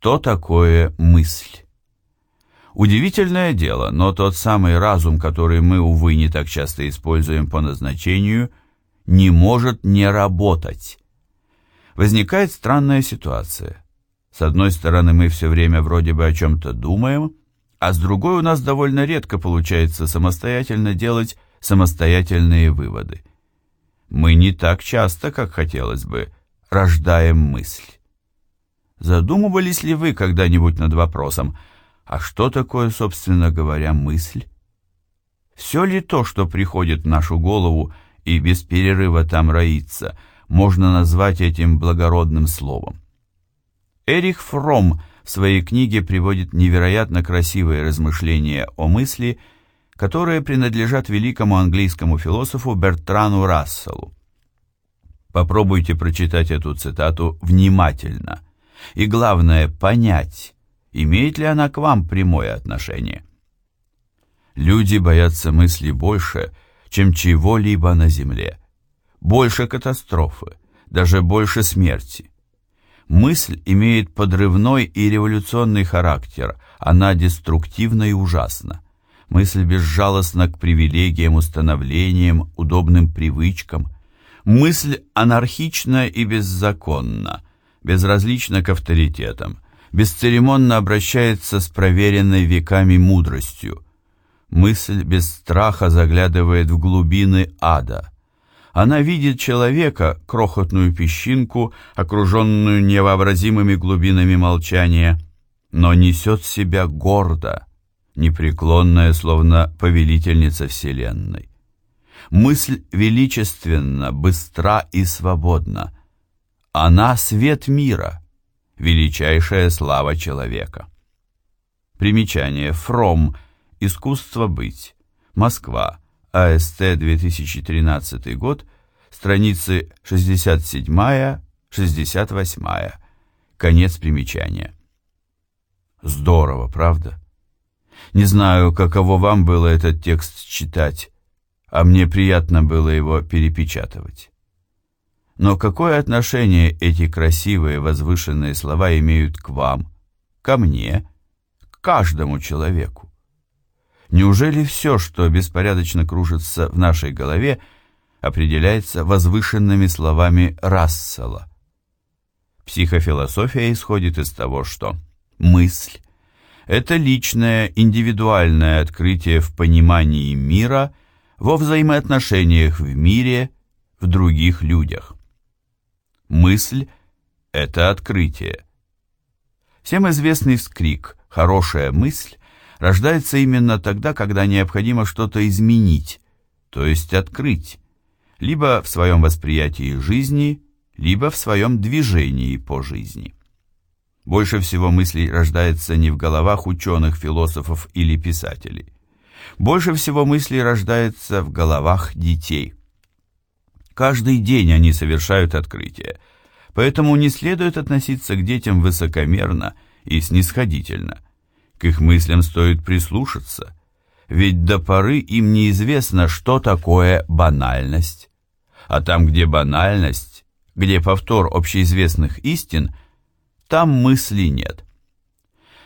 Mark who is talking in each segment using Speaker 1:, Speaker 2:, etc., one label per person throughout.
Speaker 1: Что такое мысль? Удивительное дело, но тот самый разум, который мы, увы, не так часто используем по назначению, не может не работать. Возникает странная ситуация. С одной стороны, мы все время вроде бы о чем-то думаем, а с другой у нас довольно редко получается самостоятельно делать самостоятельные выводы. Мы не так часто, как хотелось бы, рождаем мысль. Задумывались ли вы когда-нибудь над вопросом, а что такое, собственно говоря, мысль? Все ли то, что приходит в нашу голову и без перерыва там роится, можно назвать этим благородным словом? Эрих Фром в своей книге приводит невероятно красивые размышления о мысли, которые принадлежат великому английскому философу Бертрану Расселу. Попробуйте прочитать эту цитату внимательно – и главное понять, имеет ли она к вам прямое отношение. Люди боятся мысли больше, чем чего-либо на земле, больше катастрофы, даже больше смерти. Мысль имеет подрывной и революционный характер, она деструктивна и ужасна. Мысль безжалостна к привилегиям, установлениям, удобным привычкам. Мысль анархична и беззаконна, безразлично к авторитетам, бесцеремонно обращается с проверенной веками мудростью. Мысль без страха заглядывает в глубины ада. Она видит человека, крохотную песчинку, окруженную невообразимыми глубинами молчания, но несет себя гордо, непреклонная, словно повелительница Вселенной. Мысль величественна, быстра и свободна – она свет мира, величайшая слава человека. Примечание. Фром. Искусство быть. Москва. АСТ 2013 год. Страницы 67-68. Конец примечания. Здорово, правда? Не знаю, каково вам было этот текст читать, а мне приятно было его перепечатывать. Но какое отношение эти красивые возвышенные слова имеют к вам, ко мне, к каждому человеку? Неужели все, что беспорядочно кружится в нашей голове, определяется возвышенными словами Рассела? Психофилософия исходит из того, что мысль – это личное, индивидуальное открытие в понимании мира, во взаимоотношениях в мире, в других людях. Мысль – это открытие. Всем известный вскрик «хорошая мысль» рождается именно тогда, когда необходимо что-то изменить, то есть открыть, либо в своем восприятии жизни, либо в своем движении по жизни. Больше всего мыслей рождается не в головах ученых, философов или писателей. Больше всего мыслей рождается в головах детей. Каждый день они совершают открытия, поэтому не следует относиться к детям высокомерно и снисходительно. К их мыслям стоит прислушаться, ведь до поры им неизвестно, что такое банальность. А там, где банальность, где повтор общеизвестных истин, там мысли нет.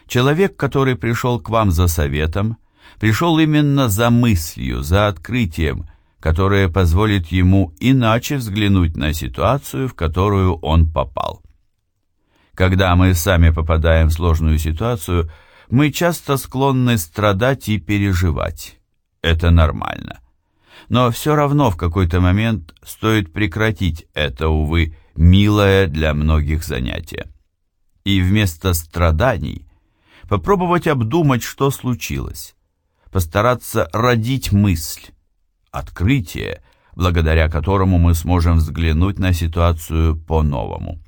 Speaker 1: Человек, который пришел к вам за советом, пришел именно за мыслью, за открытием, которое позволит ему иначе взглянуть на ситуацию, в которую он попал. Когда мы сами попадаем в сложную ситуацию, мы часто склонны страдать и переживать. Это нормально. Но все равно в какой-то момент стоит прекратить это, увы, милое для многих занятие. И вместо страданий попробовать обдумать, что случилось, постараться родить мысль, открытие, благодаря которому мы сможем взглянуть на ситуацию по-новому.